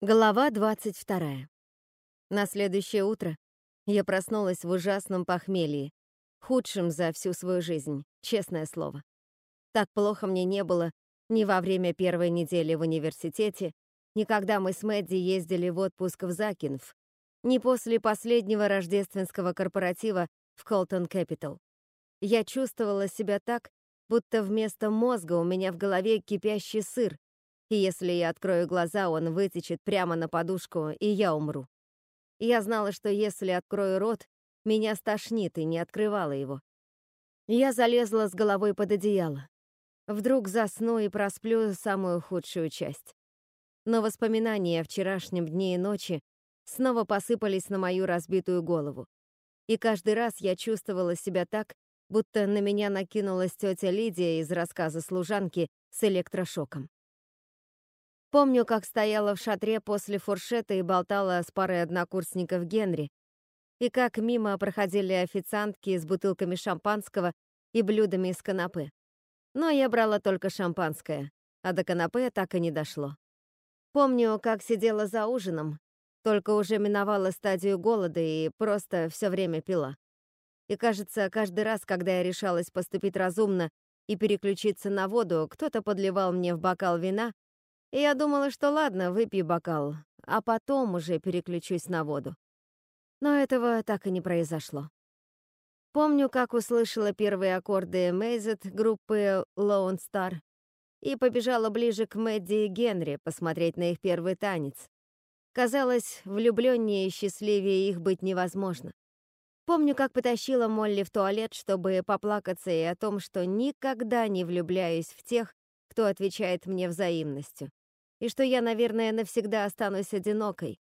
Глава 22. На следующее утро я проснулась в ужасном похмелье, худшем за всю свою жизнь, честное слово. Так плохо мне не было ни во время первой недели в университете, ни когда мы с Мэдди ездили в отпуск в Закинф, ни после последнего рождественского корпоратива в Колтон Кэпитал. Я чувствовала себя так, будто вместо мозга у меня в голове кипящий сыр, и если я открою глаза, он вытечет прямо на подушку, и я умру. Я знала, что если открою рот, меня стошнит, и не открывала его. Я залезла с головой под одеяло. Вдруг засну и просплю самую худшую часть. Но воспоминания о вчерашнем дне и ночи снова посыпались на мою разбитую голову. И каждый раз я чувствовала себя так, будто на меня накинулась тетя Лидия из рассказа служанки с электрошоком. Помню, как стояла в шатре после фуршета и болтала с парой однокурсников Генри, и как мимо проходили официантки с бутылками шампанского и блюдами из канапе. Но я брала только шампанское, а до канапе так и не дошло. Помню, как сидела за ужином, только уже миновала стадию голода и просто все время пила. И кажется, каждый раз, когда я решалась поступить разумно и переключиться на воду, кто-то подливал мне в бокал вина я думала, что ладно, выпью бокал, а потом уже переключусь на воду. Но этого так и не произошло. Помню, как услышала первые аккорды Мейзет группы Lone Star и побежала ближе к Мэдди и Генри посмотреть на их первый танец. Казалось, влюбленнее и счастливее их быть невозможно. Помню, как потащила Молли в туалет, чтобы поплакаться и о том, что никогда не влюбляюсь в тех, кто отвечает мне взаимностью и что я, наверное, навсегда останусь одинокой.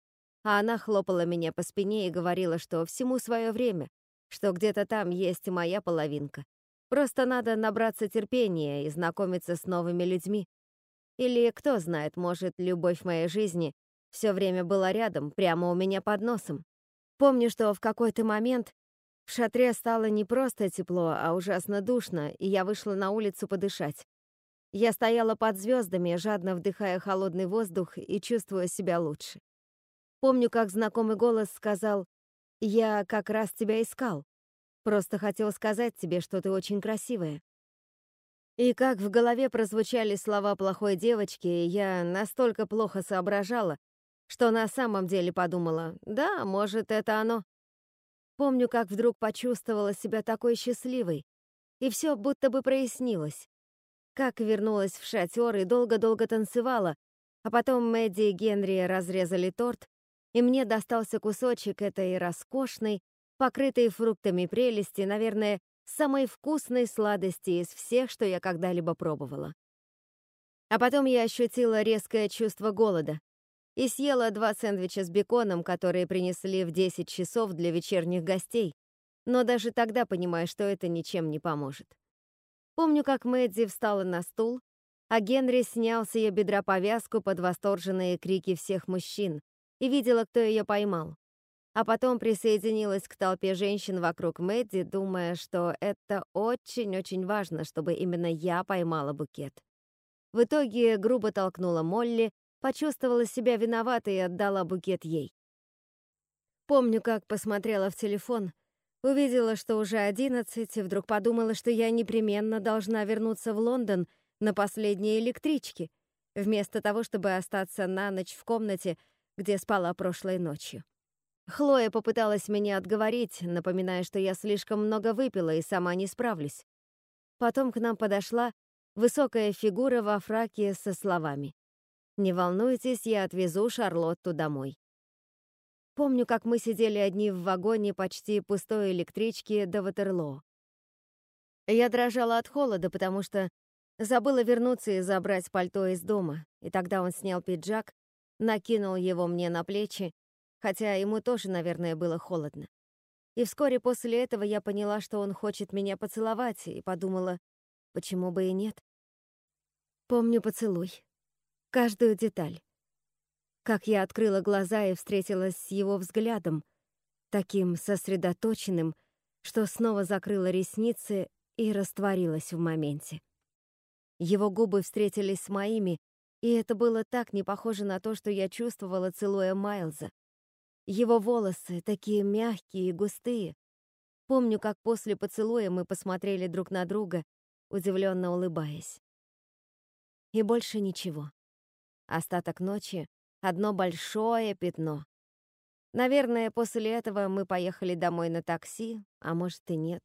А она хлопала меня по спине и говорила, что всему свое время, что где-то там есть моя половинка. Просто надо набраться терпения и знакомиться с новыми людьми. Или, кто знает, может, любовь моей жизни все время была рядом, прямо у меня под носом. Помню, что в какой-то момент в шатре стало не просто тепло, а ужасно душно, и я вышла на улицу подышать. Я стояла под звездами, жадно вдыхая холодный воздух и чувствуя себя лучше. Помню, как знакомый голос сказал «Я как раз тебя искал. Просто хотел сказать тебе, что ты очень красивая». И как в голове прозвучали слова плохой девочки, я настолько плохо соображала, что на самом деле подумала «Да, может, это оно». Помню, как вдруг почувствовала себя такой счастливой, и все будто бы прояснилось. Как вернулась в шатер и долго-долго танцевала, а потом Мэдди и Генри разрезали торт, и мне достался кусочек этой роскошной, покрытой фруктами прелести, наверное, самой вкусной сладости из всех, что я когда-либо пробовала. А потом я ощутила резкое чувство голода и съела два сэндвича с беконом, которые принесли в 10 часов для вечерних гостей, но даже тогда понимаю, что это ничем не поможет. Помню, как Мэдди встала на стул, а Генри снял с ее бедра повязку под восторженные крики всех мужчин и видела, кто ее поймал. А потом присоединилась к толпе женщин вокруг Мэдди, думая, что это очень-очень важно, чтобы именно я поймала букет. В итоге грубо толкнула Молли, почувствовала себя виноватой и отдала букет ей. Помню, как посмотрела в телефон Увидела, что уже одиннадцать, и вдруг подумала, что я непременно должна вернуться в Лондон на последней электричке, вместо того, чтобы остаться на ночь в комнате, где спала прошлой ночью. Хлоя попыталась меня отговорить, напоминая, что я слишком много выпила и сама не справлюсь. Потом к нам подошла высокая фигура во фраке со словами «Не волнуйтесь, я отвезу Шарлотту домой». Помню, как мы сидели одни в вагоне почти пустой электрички до Ватерлоо. Я дрожала от холода, потому что забыла вернуться и забрать пальто из дома, и тогда он снял пиджак, накинул его мне на плечи, хотя ему тоже, наверное, было холодно. И вскоре после этого я поняла, что он хочет меня поцеловать, и подумала, почему бы и нет. Помню поцелуй. Каждую деталь как я открыла глаза и встретилась с его взглядом, таким сосредоточенным, что снова закрыла ресницы и растворилась в моменте. Его губы встретились с моими, И это было так не похоже на то, что я чувствовала, целуя Майлза. Его волосы такие мягкие и густые. Помню, как после поцелуя мы посмотрели друг на друга, удивленно улыбаясь. И больше ничего. Остаток ночи — одно большое пятно. Наверное, после этого мы поехали домой на такси, а может и нет.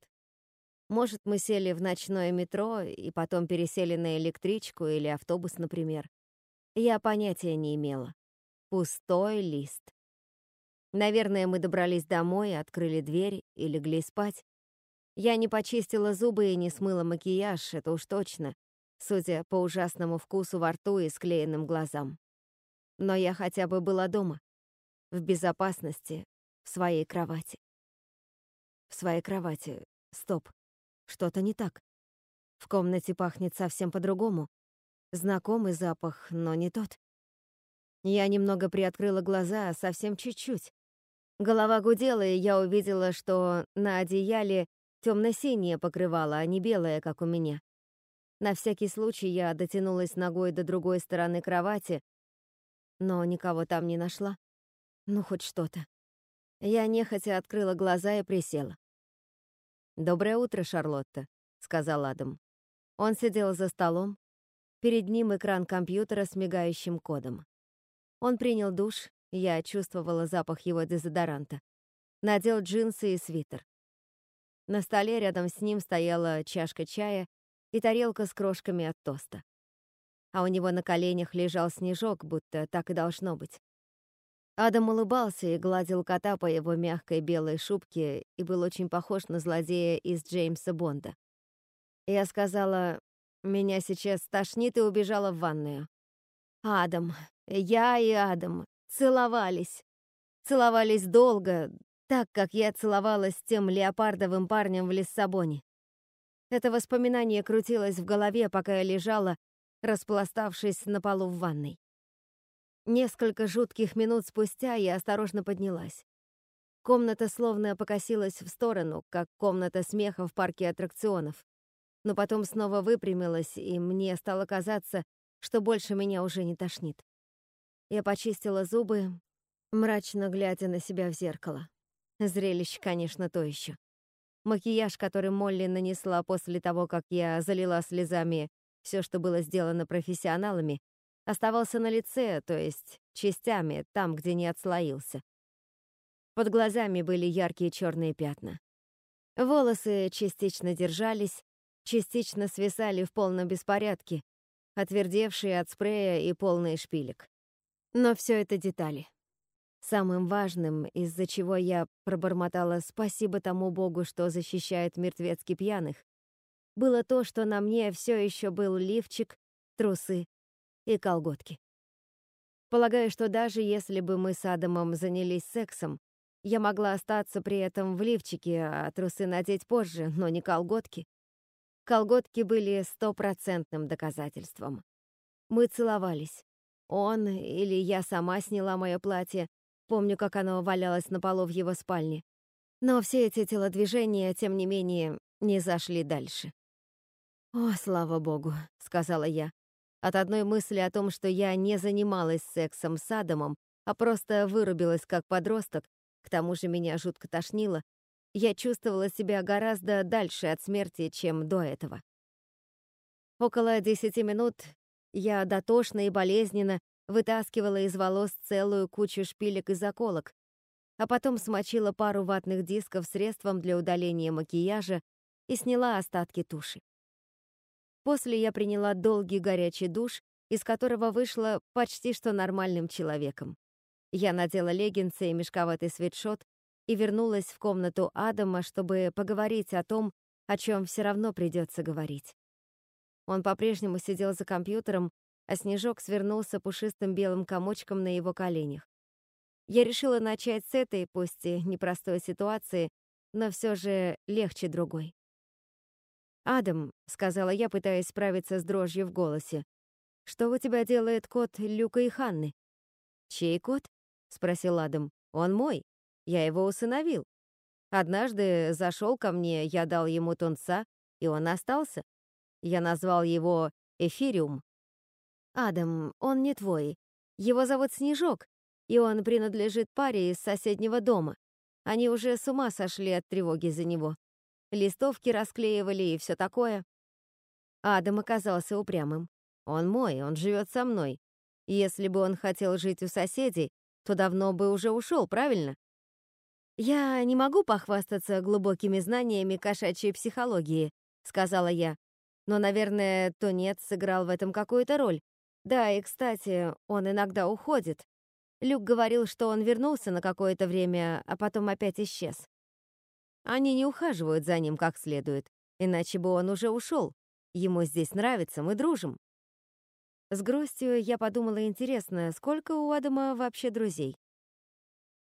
Может, мы сели в ночное метро и потом пересели на электричку или автобус, например. Я понятия не имела. Пустой лист. Наверное, мы добрались домой, открыли дверь и легли спать. Я не почистила зубы и не смыла макияж, это уж точно, судя по ужасному вкусу во рту и склеенным глазам. Но я хотя бы была дома, в безопасности, в своей кровати. В своей кровати. Стоп. Что-то не так. В комнате пахнет совсем по-другому. Знакомый запах, но не тот. Я немного приоткрыла глаза, совсем чуть-чуть. Голова гудела, и я увидела, что на одеяле темно-синее покрывало, а не белое, как у меня. На всякий случай я дотянулась ногой до другой стороны кровати, но никого там не нашла. Ну, хоть что-то. Я нехотя открыла глаза и присела. «Доброе утро, Шарлотта», — сказал Адам. Он сидел за столом, Перед ним экран компьютера с мигающим кодом. Он принял душ, я чувствовала запах его дезодоранта. Надел джинсы и свитер. На столе рядом с ним стояла чашка чая и тарелка с крошками от тоста. А у него на коленях лежал снежок, будто так и должно быть. Адам улыбался и гладил кота по его мягкой белой шубке и был очень похож на злодея из Джеймса Бонда. Я сказала, меня сейчас тошнит и убежала в ванную. Адам, я и Адам целовались. Целовались долго, так, как я целовалась с тем леопардовым парнем в Лиссабоне. Это воспоминание крутилось в голове, пока я лежала, распластавшись на полу в ванной. Несколько жутких минут спустя я осторожно поднялась. Комната словно покосилась в сторону, как комната смеха в парке аттракционов но потом снова выпрямилась, и мне стало казаться, что больше меня уже не тошнит. Я почистила зубы, мрачно глядя на себя в зеркало. Зрелище, конечно, то еще. Макияж, который Молли нанесла после того, как я залила слезами все, что было сделано профессионалами, оставался на лице, то есть частями, там, где не отслоился. Под глазами были яркие черные пятна. Волосы частично держались, частично свисали в полном беспорядке, отвердевшие от спрея и полные шпилек. Но все это детали. Самым важным, из-за чего я пробормотала «спасибо тому Богу, что защищает мертвецки пьяных», было то, что на мне все еще был лифчик, трусы и колготки. Полагаю, что даже если бы мы с Адамом занялись сексом, я могла остаться при этом в лифчике, а трусы надеть позже, но не колготки. Колготки были стопроцентным доказательством. Мы целовались. Он или я сама сняла мое платье, помню, как оно валялось на полу в его спальне. Но все эти телодвижения, тем не менее, не зашли дальше. «О, слава богу», — сказала я. От одной мысли о том, что я не занималась сексом с Адамом, а просто вырубилась как подросток, к тому же меня жутко тошнило, я чувствовала себя гораздо дальше от смерти, чем до этого. Около десяти минут я дотошно и болезненно вытаскивала из волос целую кучу шпилек и заколок, а потом смочила пару ватных дисков средством для удаления макияжа и сняла остатки туши. После я приняла долгий горячий душ, из которого вышла почти что нормальным человеком. Я надела леггинсы и мешковатый свитшот, и вернулась в комнату Адама, чтобы поговорить о том, о чем все равно придется говорить. Он по-прежнему сидел за компьютером, а снежок свернулся пушистым белым комочком на его коленях. Я решила начать с этой, пусть и непростой ситуации, но все же легче другой. «Адам», — сказала я, пытаясь справиться с дрожью в голосе, «что у тебя делает кот Люка и Ханны?» «Чей кот?» — спросил Адам. «Он мой. Я его усыновил. Однажды зашел ко мне, я дал ему тунца, и он остался. Я назвал его Эфириум. «Адам, он не твой. Его зовут Снежок, и он принадлежит паре из соседнего дома. Они уже с ума сошли от тревоги за него. Листовки расклеивали и все такое. Адам оказался упрямым. Он мой, он живет со мной. Если бы он хотел жить у соседей, то давно бы уже ушел, правильно? Я не могу похвастаться глубокими знаниями кошачьей психологии, сказала я. Но, наверное, Тонет сыграл в этом какую-то роль. Да, и, кстати, он иногда уходит. Люк говорил, что он вернулся на какое-то время, а потом опять исчез. Они не ухаживают за ним как следует, иначе бы он уже ушел. Ему здесь нравится, мы дружим. С грустью я подумала, интересно, сколько у Адама вообще друзей?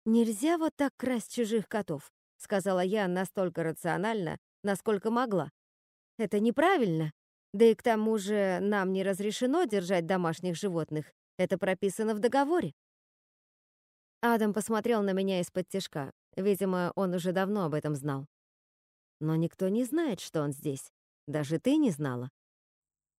«Нельзя вот так красть чужих котов», — сказала я настолько рационально, насколько могла. «Это неправильно. Да и к тому же нам не разрешено держать домашних животных. Это прописано в договоре». Адам посмотрел на меня из-под тишка. Видимо, он уже давно об этом знал. Но никто не знает, что он здесь. Даже ты не знала.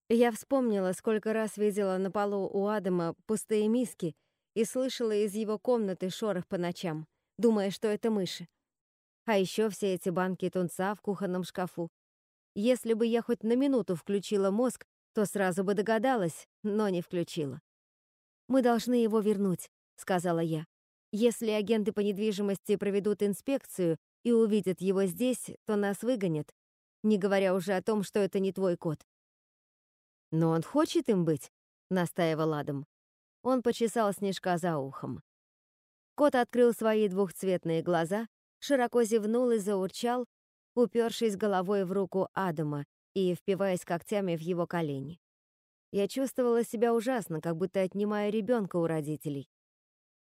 Я вспомнила, сколько раз видела на полу у Адама пустые миски и слышала из его комнаты шорох по ночам, думая, что это мыши. А еще все эти банки тунца в кухонном шкафу. Если бы я хоть на минуту включила мозг, то сразу бы догадалась, но не включила. «Мы должны его вернуть», — сказала я. Если агенты по недвижимости проведут инспекцию и увидят его здесь, то нас выгонят, не говоря уже о том, что это не твой кот. Но он хочет им быть, настаивал Адам. Он почесал Снежка за ухом. Кот открыл свои двухцветные глаза, широко зевнул и заурчал, упершись головой в руку Адама и впиваясь когтями в его колени. Я чувствовала себя ужасно, как будто отнимаю ребенка у родителей.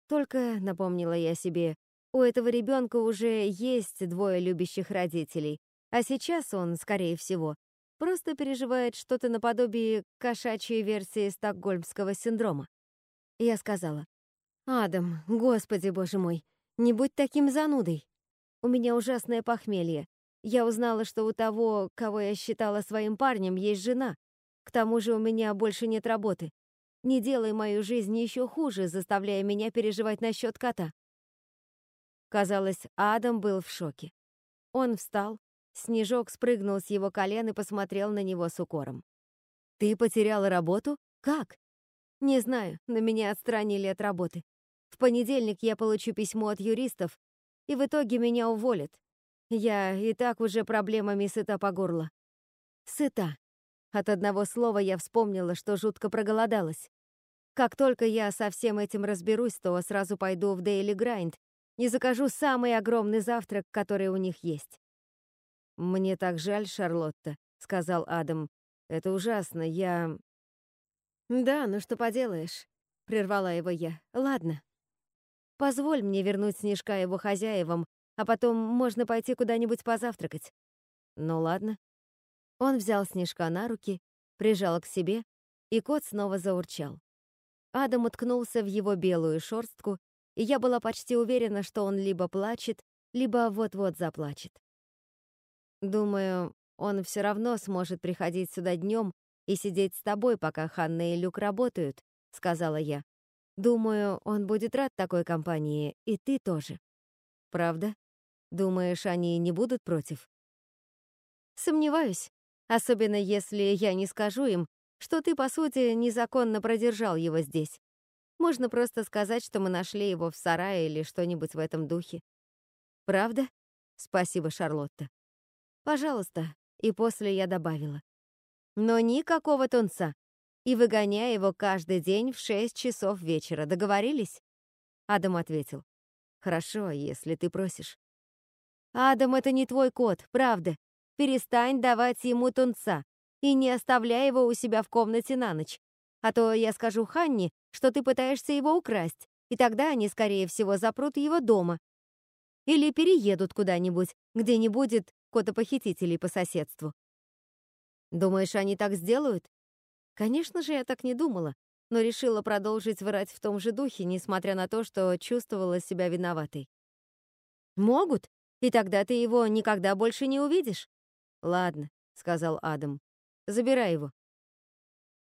Только, напомнила я себе, у этого ребенка уже есть двое любящих родителей, а сейчас он, скорее всего, просто переживает что-то наподобие кошачьей версии стокгольмского синдрома. Я сказала, «Адам, господи боже мой, не будь таким занудой. У меня ужасное похмелье. Я узнала, что у того, кого я считала своим парнем, есть жена. К тому же у меня больше нет работы. Не делай мою жизнь еще хуже, заставляя меня переживать насчет кота. Казалось, Адам был в шоке. Он встал, Снежок спрыгнул с его колен и посмотрел на него с укором. «Ты потеряла работу? Как?» «Не знаю, на меня отстранили от работы. В понедельник я получу письмо от юристов, и в итоге меня уволят. Я и так уже проблемами сыта по горло». «Сыта», от одного слова я вспомнила, что жутко проголодалась. Как только я со всем этим разберусь, то сразу пойду в Daily Grind и закажу самый огромный завтрак, который у них есть. «Мне так жаль, Шарлотта», — сказал Адам. «Это ужасно, я...» «Да, ну что поделаешь», — прервала его я. «Ладно. Позволь мне вернуть Снежка его хозяевам, а потом можно пойти куда-нибудь позавтракать». «Ну ладно», он взял Снежка на руки, прижал к себе, и кот снова заурчал. Адам уткнулся в его белую шорстку, и я была почти уверена, что он либо плачет, либо вот-вот заплачет. Думаю, он все равно сможет приходить сюда днем и сидеть с тобой, пока Ханна и Люк работают, сказала я. Думаю, он будет рад такой компании, и ты тоже. Правда? Думаешь, они не будут против? Сомневаюсь. Особенно если я не скажу им, что ты, по сути, незаконно продержал его здесь. Можно просто сказать, что мы нашли его в сарае или что-нибудь в этом духе. Правда? Спасибо, Шарлотта. Пожалуйста. И после я добавила. Но никакого тунца. И выгоняй его каждый день в шесть часов вечера. Договорились? Адам ответил. Хорошо, если ты просишь. Адам, это не твой кот, правда. Перестань давать ему тунца и не оставляй его у себя в комнате на ночь. А то я скажу Ханне, что ты пытаешься его украсть, и тогда они, скорее всего, запрут его дома. Или переедут куда-нибудь, где не будет кота-похитителей по соседству. Думаешь, они так сделают? Конечно же, я так не думала, но решила продолжить врать в том же духе, несмотря на то, что чувствовала себя виноватой. Могут, и тогда ты его никогда больше не увидишь. «Ладно», — сказал Адам. «Забирай его».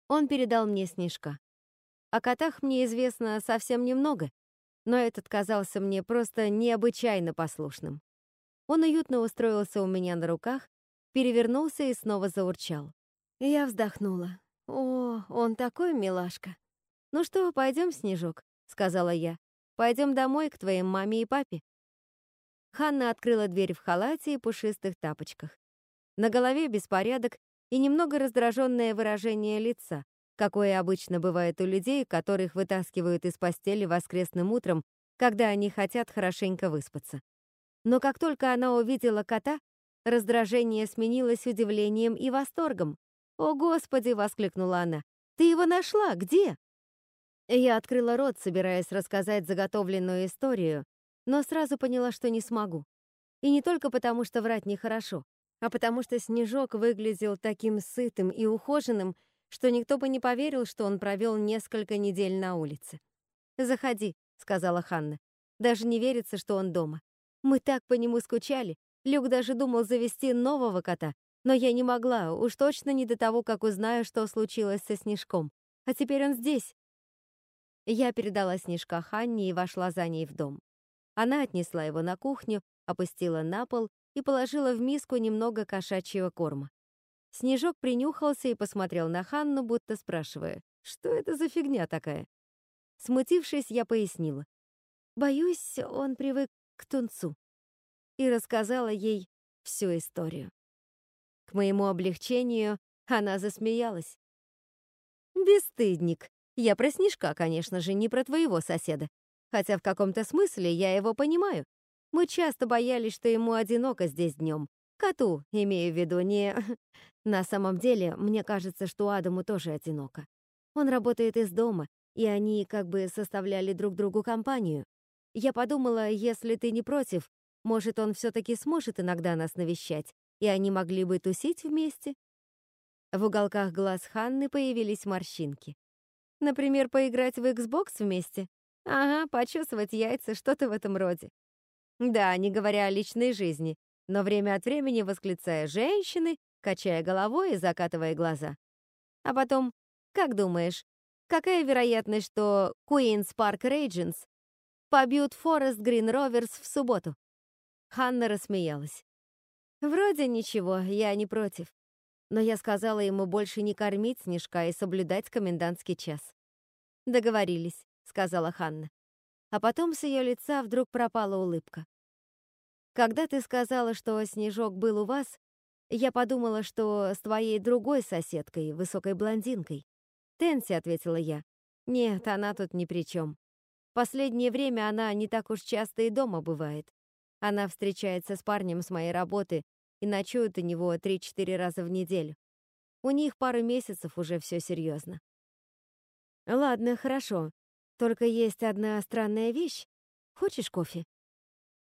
Он передал мне снежка. О котах мне известно совсем немного, но этот казался мне просто необычайно послушным. Он уютно устроился у меня на руках, перевернулся и снова заурчал. Я вздохнула. «О, он такой милашка!» «Ну что, пойдем, Снежок?» — сказала я. «Пойдем домой к твоей маме и папе». Ханна открыла дверь в халате и пушистых тапочках. На голове беспорядок и немного раздраженное выражение лица, какое обычно бывает у людей, которых вытаскивают из постели воскресным утром, когда они хотят хорошенько выспаться. Но как только она увидела кота, раздражение сменилось удивлением и восторгом. «О, Господи!» — воскликнула она. «Ты его нашла? Где?» Я открыла рот, собираясь рассказать заготовленную историю, но сразу поняла, что не смогу. И не только потому, что врать нехорошо, а потому что Снежок выглядел таким сытым и ухоженным, что никто бы не поверил, что он провел несколько недель на улице. «Заходи», — сказала Ханна. «Даже не верится, что он дома. Мы так по нему скучали. Люк даже думал завести нового кота, но я не могла, уж точно не до того, как узнаю, что случилось со Снежком. А теперь он здесь». Я передала Снежка Ханне и вошла за ней в дом. Она отнесла его на кухню, опустила на пол и положила в миску немного кошачьего корма. Снежок принюхался и посмотрел на Ханну, будто спрашивая, что это за фигня такая. Смутившись, я пояснила. Боюсь, он привык к тунцу. И рассказала ей всю историю. К моему облегчению она засмеялась. «Бесстыдник. Я про Снежка, конечно же, не про твоего соседа. Хотя в каком-то смысле я его понимаю. Мы часто боялись, что ему одиноко здесь днем, Коту, имею в виду, не... На самом деле, мне кажется, что Адаму тоже одиноко. Он работает из дома, и они как бы составляли друг другу компанию. Я подумала, если ты не против, может, он все-таки сможет иногда нас навещать, и они могли бы тусить вместе? В уголках глаз Ханны появились морщинки. Например, поиграть в Xbox вместе? Ага, почесывать яйца, что-то в этом роде. Да, не говоря о личной жизни, но время от времени восклицая «женщины», качая головой и закатывая глаза. А потом, как думаешь, какая вероятность, что Queen's Park Regents побьют Forest Green Rovers в субботу? Ханна рассмеялась. Вроде ничего, я не против. Но я сказала ему больше не кормить Снежка и соблюдать комендантский час. «Договорились», — сказала Ханна. А потом с ее лица вдруг пропала улыбка. Когда ты сказала, что Снежок был у вас, я подумала, что с твоей другой соседкой, высокой блондинкой. Тенси, ответила я. Нет, она тут ни при чем. Последнее время она не так уж часто и дома бывает. Она встречается с парнем с моей работы и ночует у него 3-4 раза в неделю. У них пару месяцев уже все серьезно. Ладно, хорошо. Только есть одна странная вещь. Хочешь кофе?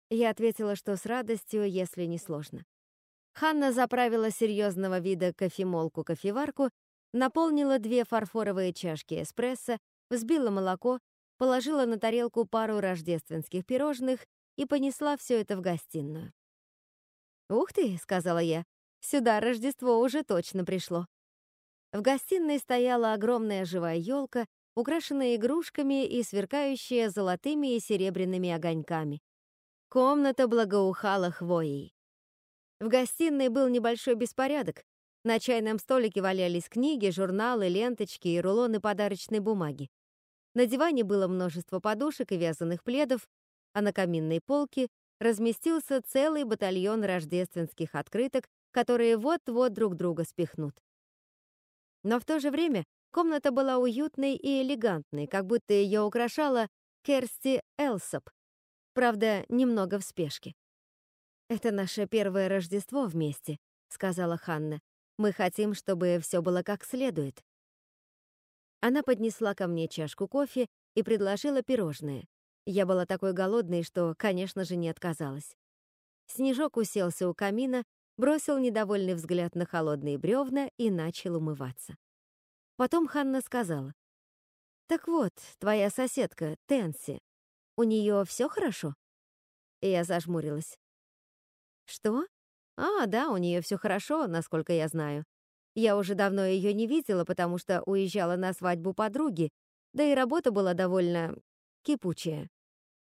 Я ответила, что с радостью, если не сложно. Ханна заправила серьезного вида кофемолку-кофеварку, наполнила две фарфоровые чашки эспрессо, взбила молоко, положила на тарелку пару рождественских пирожных и понесла все это в гостиную. «Ух ты!» — сказала я. «Сюда Рождество уже точно пришло». В гостиной стояла огромная живая елка, украшенная игрушками и сверкающая золотыми и серебряными огоньками. Комната благоухала хвоей. В гостиной был небольшой беспорядок. На чайном столике валялись книги, журналы, ленточки и рулоны подарочной бумаги. На диване было множество подушек и вязаных пледов, а на каминной полке разместился целый батальон рождественских открыток, которые вот-вот друг друга спихнут. Но в то же время комната была уютной и элегантной, как будто ее украшала Керсти Элсоп, Правда, немного в спешке. «Это наше первое Рождество вместе», — сказала Ханна. «Мы хотим, чтобы все было как следует». Она поднесла ко мне чашку кофе и предложила пирожное. Я была такой голодной, что, конечно же, не отказалась. Снежок уселся у камина, бросил недовольный взгляд на холодные бревна и начал умываться. Потом Ханна сказала, «Так вот, твоя соседка, Тенси, у нее все хорошо?» Я зажмурилась. «Что? А, да, у нее все хорошо, насколько я знаю. Я уже давно ее не видела, потому что уезжала на свадьбу подруги, да и работа была довольно кипучая.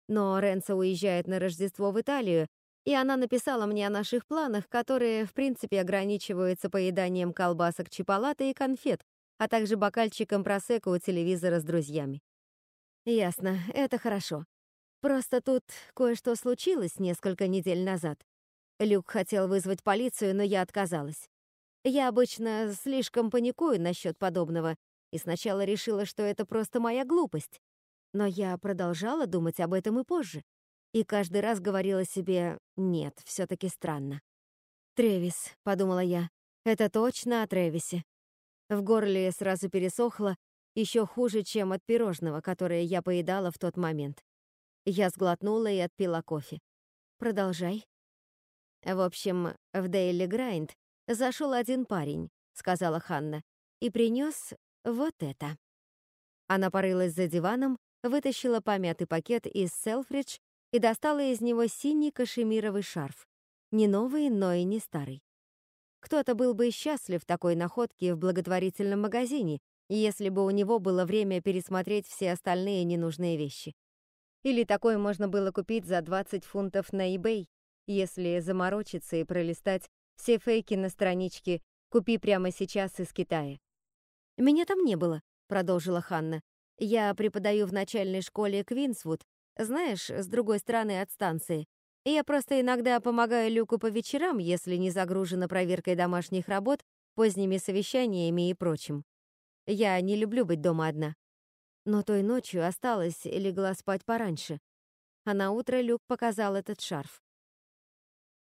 Но Ренца уезжает на Рождество в Италию, и она написала мне о наших планах, которые, в принципе, ограничиваются поеданием колбасок чиполата и конфет, а также бокальчиком просека у телевизора с друзьями. Ясно, это хорошо. Просто тут кое-что случилось несколько недель назад. Люк хотел вызвать полицию, но я отказалась. Я обычно слишком паникую насчет подобного и сначала решила, что это просто моя глупость. Но я продолжала думать об этом и позже. И каждый раз говорила себе «нет, все таки странно». «Тревис», — подумала я, — «это точно о Тревисе». В горле сразу пересохло, еще хуже, чем от пирожного, которое я поедала в тот момент. Я сглотнула и отпила кофе. «Продолжай». «В общем, в Дейли Грайнд зашел один парень», — сказала Ханна, «и принес вот это». Она порылась за диваном, вытащила помятый пакет из Селфридж и достала из него синий кашемировый шарф. Не новый, но и не старый. Кто-то был бы счастлив такой находке в благотворительном магазине, если бы у него было время пересмотреть все остальные ненужные вещи. Или такое можно было купить за 20 фунтов на eBay, если заморочиться и пролистать все фейки на страничке «Купи прямо сейчас из Китая». «Меня там не было», — продолжила Ханна. «Я преподаю в начальной школе Квинсвуд, знаешь, с другой стороны от станции. Я просто иногда помогаю Люку по вечерам, если не загружена проверкой домашних работ, поздними совещаниями и прочим. Я не люблю быть дома одна. Но той ночью осталась и легла спать пораньше. А на утро Люк показал этот шарф.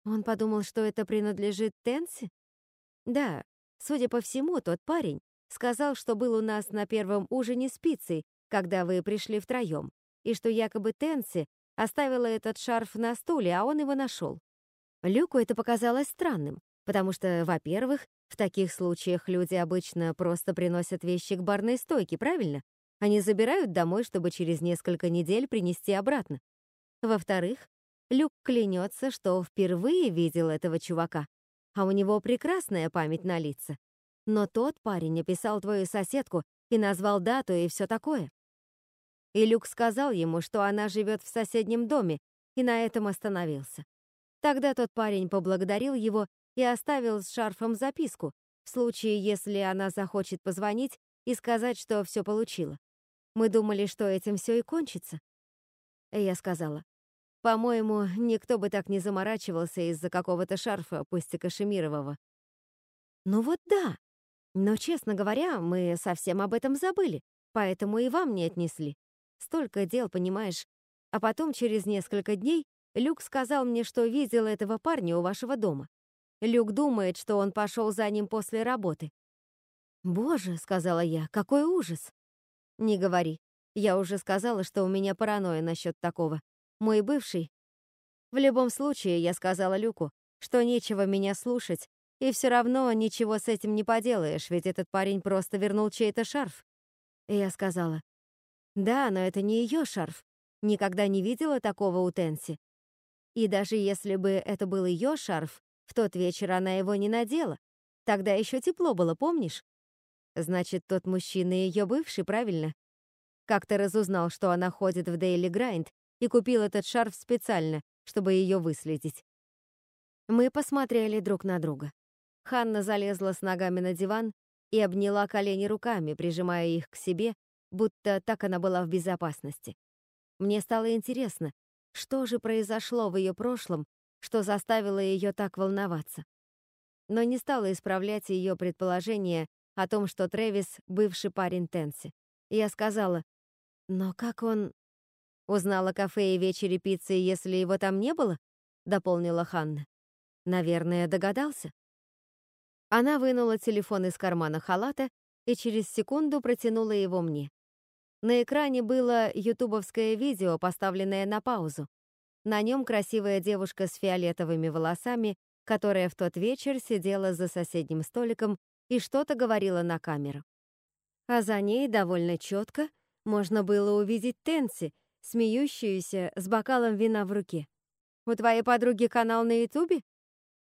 Он подумал, что это принадлежит Тенси? Да, судя по всему, тот парень сказал, что был у нас на первом ужине с пиццей, когда вы пришли втроем, и что якобы Тенси оставила этот шарф на стуле, а он его нашел. Люку это показалось странным, потому что, во-первых, в таких случаях люди обычно просто приносят вещи к барной стойке, правильно? Они забирают домой, чтобы через несколько недель принести обратно. Во-вторых, Люк клянется, что впервые видел этого чувака, а у него прекрасная память на лица. Но тот парень описал твою соседку и назвал дату и все такое. И Люк сказал ему, что она живет в соседнем доме, и на этом остановился. Тогда тот парень поблагодарил его и оставил с шарфом записку, в случае, если она захочет позвонить и сказать, что все получила. Мы думали, что этим все и кончится. Я сказала, по-моему, никто бы так не заморачивался из-за какого-то шарфа, пусть и кашемирового. Ну вот да. Но, честно говоря, мы совсем об этом забыли, поэтому и вам не отнесли. Столько дел, понимаешь. А потом, через несколько дней, Люк сказал мне, что видел этого парня у вашего дома. Люк думает, что он пошел за ним после работы. «Боже», — сказала я, — «какой ужас!» «Не говори. Я уже сказала, что у меня паранойя насчет такого. Мой бывший...» В любом случае, я сказала Люку, что нечего меня слушать, и все равно ничего с этим не поделаешь, ведь этот парень просто вернул чей-то шарф. И я сказала, «Да, но это не ее шарф. Никогда не видела такого у Тенси. И даже если бы это был ее шарф, в тот вечер она его не надела. Тогда еще тепло было, помнишь? Значит, тот мужчина ее бывший, правильно? Как ты разузнал, что она ходит в Дейли Грайнд и купил этот шарф специально, чтобы ее выследить? Мы посмотрели друг на друга. Ханна залезла с ногами на диван и обняла колени руками, прижимая их к себе, будто так она была в безопасности. Мне стало интересно, что же произошло в ее прошлом, что заставило ее так волноваться. Но не стала исправлять ее предположение о том, что Трэвис — бывший парень Тенси. Я сказала, «Но как он...» «Узнала кафе и вечере пиццы, если его там не было?» — дополнила Ханна. «Наверное, догадался». Она вынула телефон из кармана халата и через секунду протянула его мне. На экране было ютубовское видео, поставленное на паузу. На нем красивая девушка с фиолетовыми волосами, которая в тот вечер сидела за соседним столиком и что-то говорила на камеру. А за ней довольно четко можно было увидеть Тенси, смеющуюся с бокалом вина в руке. «У твоей подруги канал на Ютубе?»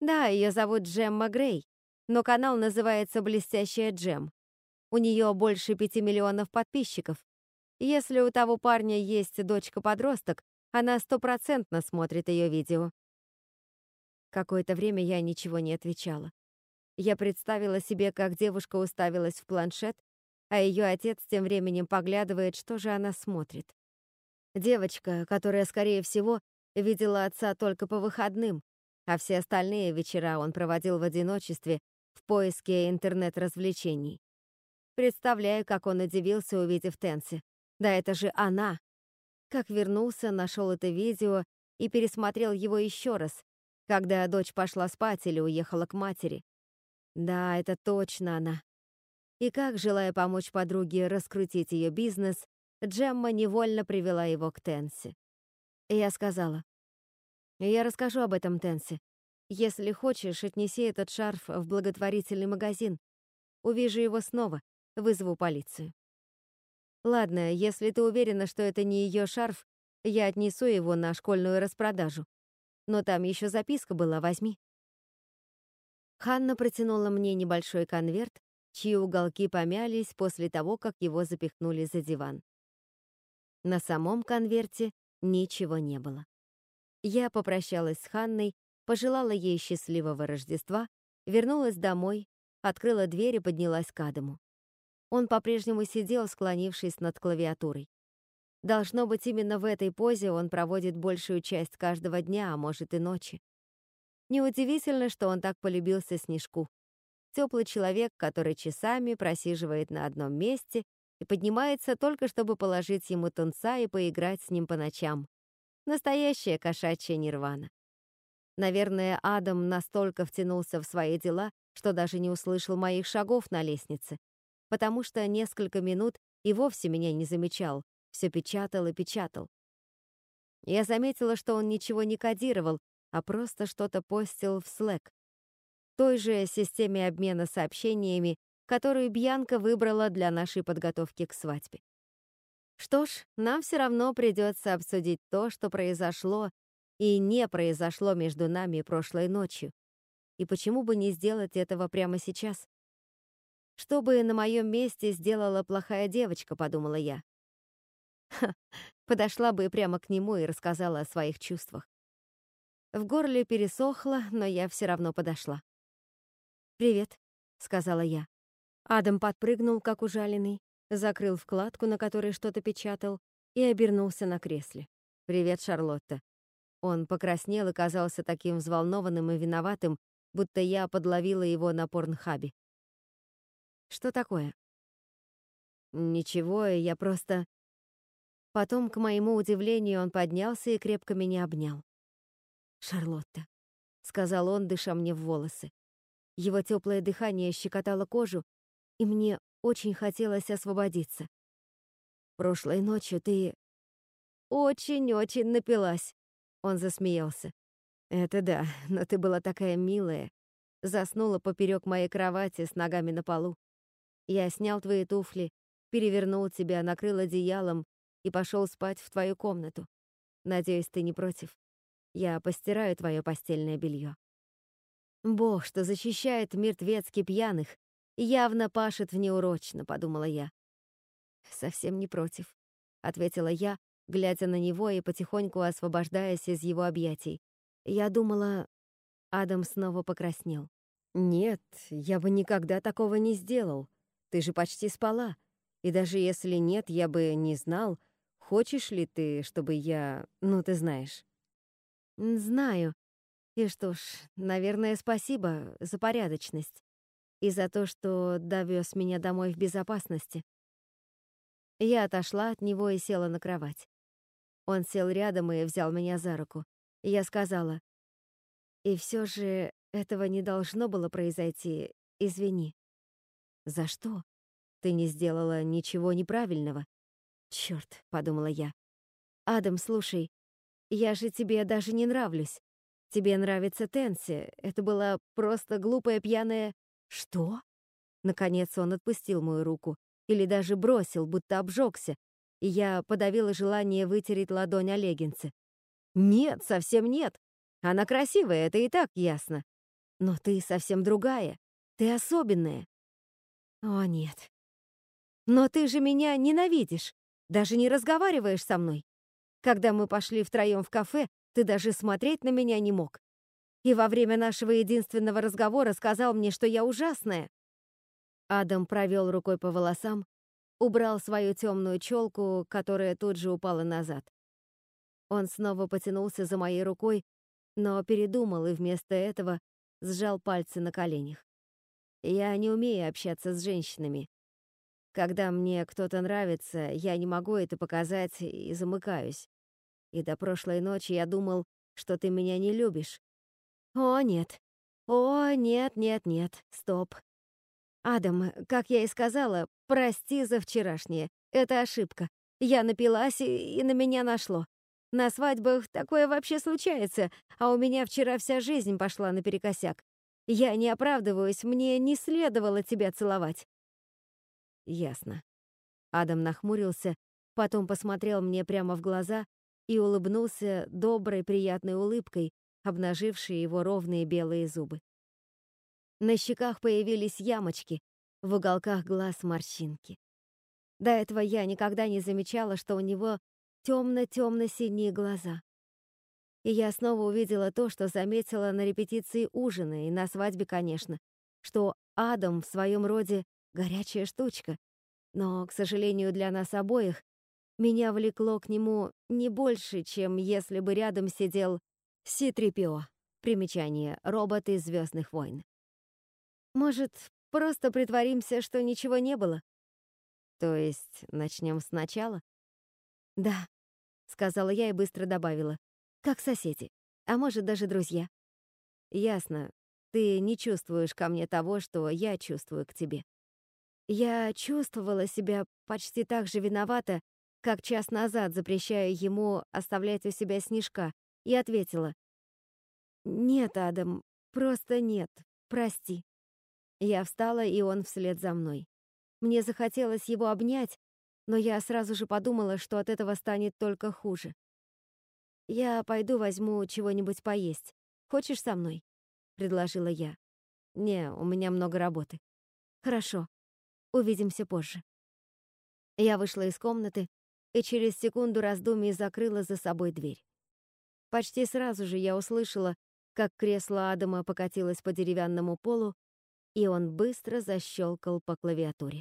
«Да, ее зовут Джемма Грей. но канал называется «Блестящая Джем». У нее больше пяти миллионов подписчиков. Если у того парня есть дочка-подросток, она стопроцентно смотрит ее видео. Какое-то время я ничего не отвечала. Я представила себе, как девушка уставилась в планшет, а ее отец тем временем поглядывает, что же она смотрит. Девочка, которая, скорее всего, видела отца только по выходным, а все остальные вечера он проводил в одиночестве в поиске интернет-развлечений. Представляю, как он удивился, увидев Тенси. Да это же она! Как вернулся, нашел это видео и пересмотрел его еще раз, когда дочь пошла спать или уехала к матери. Да, это точно она. И как, желая помочь подруге раскрутить ее бизнес, Джемма невольно привела его к Тенси. И я сказала, «Я расскажу об этом Тенси. Если хочешь, отнеси этот шарф в благотворительный магазин. Увижу его снова, вызову полицию». «Ладно, если ты уверена, что это не ее шарф, я отнесу его на школьную распродажу. Но там еще записка была, возьми». Ханна протянула мне небольшой конверт, чьи уголки помялись после того, как его запихнули за диван. На самом конверте ничего не было. Я попрощалась с Ханной, пожелала ей счастливого Рождества, вернулась домой, открыла дверь и поднялась к Адаму. Он по-прежнему сидел, склонившись над клавиатурой. Должно быть, именно в этой позе он проводит большую часть каждого дня, а может и ночи. Неудивительно, что он так полюбился Снежку. Теплый человек, который часами просиживает на одном месте и поднимается только чтобы положить ему тунца и поиграть с ним по ночам. Настоящая кошачья нирвана. Наверное, Адам настолько втянулся в свои дела, что даже не услышал моих шагов на лестнице, потому что несколько минут и вовсе меня не замечал, все печатал и печатал. Я заметила, что он ничего не кодировал, а просто что-то постил в Slack, той же системе обмена сообщениями, которую Бьянка выбрала для нашей подготовки к свадьбе. Что ж, нам все равно придется обсудить то, что произошло и не произошло между нами прошлой ночью. И почему бы не сделать этого прямо сейчас? Что бы на моем месте сделала плохая девочка, подумала я. Ха, подошла бы прямо к нему и рассказала о своих чувствах. В горле пересохло, но я все равно подошла. «Привет», — сказала я. Адам подпрыгнул, как ужаленный, закрыл вкладку, на которой что-то печатал, и обернулся на кресле. «Привет, Шарлотта». Он покраснел и казался таким взволнованным и виноватым, будто я подловила его на порнхабе. «Что такое?» «Ничего, я просто...» Потом, к моему удивлению, он поднялся и крепко меня обнял. «Шарлотта», — сказал он, дыша мне в волосы. Его теплое дыхание щекотало кожу, и мне очень хотелось освободиться. «Прошлой ночью ты очень-очень напилась», — он засмеялся. «Это да, но ты была такая милая. Заснула поперек моей кровати с ногами на полу. Я снял твои туфли, перевернул тебя, накрыл одеялом и пошел спать в твою комнату. Надеюсь, ты не против. Я постираю твое постельное белье. Бог, что защищает мертвецки пьяных, явно пашет внеурочно, подумала я. Совсем не против, ответила я, глядя на него и потихоньку освобождаясь из его объятий. Я думала, Адам снова покраснел. Нет, я бы никогда такого не сделал. Ты же почти спала. И даже если нет, я бы не знал, хочешь ли ты, чтобы я, ну ты знаешь. Знаю. И что ж, наверное, спасибо за порядочность и за то, что довез меня домой в безопасности. Я отошла от него и села на кровать. Он сел рядом и взял меня за руку. Я сказала, «И все же этого не должно было произойти. Извини». «За что? Ты не сделала ничего неправильного». «Чёрт», — подумала я. «Адам, слушай, я же тебе даже не нравлюсь. Тебе нравится Тенси. Это была просто глупая пьяная... Что? Наконец он отпустил мою руку. Или даже бросил, будто обжегся. И я подавила желание вытереть ладонь о леггинсе. Нет, совсем нет. Она красивая, это и так ясно. Но ты совсем другая. Ты особенная. О, нет. Но ты же меня ненавидишь. Даже не разговариваешь со мной. Когда мы пошли втроем в кафе, ты даже смотреть на меня не мог. И во время нашего единственного разговора сказал мне, что я ужасная. Адам провел рукой по волосам, убрал свою темную челку, которая тут же упала назад. Он снова потянулся за моей рукой, но передумал и вместо этого сжал пальцы на коленях. Я не умею общаться с женщинами. Когда мне кто-то нравится, я не могу это показать и замыкаюсь. И до прошлой ночи я думал, что ты меня не любишь. О, нет. О, нет, нет, нет. Стоп. Адам, как я и сказала, прости за вчерашнее. Это ошибка. Я напилась, и, и на меня нашло. На свадьбах такое вообще случается, а у меня вчера вся жизнь пошла наперекосяк. Я не оправдываюсь, мне не следовало тебя целовать. Ясно. Адам нахмурился, потом посмотрел мне прямо в глаза и улыбнулся доброй, приятной улыбкой, обнажившей его ровные белые зубы. На щеках появились ямочки, в уголках глаз морщинки. До этого я никогда не замечала, что у него темно-темно-синие глаза. И я снова увидела то, что заметила на репетиции ужина и на свадьбе, конечно, что Адам в своем роде горячая штучка. Но, к сожалению для нас обоих, меня влекло к нему не больше, чем если бы рядом сидел Си-3PO. Примечание. Робот из «Звездных войн». Может, просто притворимся, что ничего не было? То есть начнем сначала? Да, сказала я и быстро добавила. Как соседи, а может даже друзья. Ясно. Ты не чувствуешь ко мне того, что я чувствую к тебе. Я чувствовала себя почти так же виновата, как час назад запрещая ему оставлять у себя снежка, и ответила. «Нет, Адам, просто нет, прости». Я встала, и он вслед за мной. Мне захотелось его обнять, но я сразу же подумала, что от этого станет только хуже. «Я пойду возьму чего-нибудь поесть. Хочешь со мной?» — предложила я. «Не, у меня много работы». «Хорошо. Увидимся позже». Я вышла из комнаты и через секунду раздумий закрыла за собой дверь. Почти сразу же я услышала, как кресло Адама покатилось по деревянному полу, и он быстро защелкал по клавиатуре.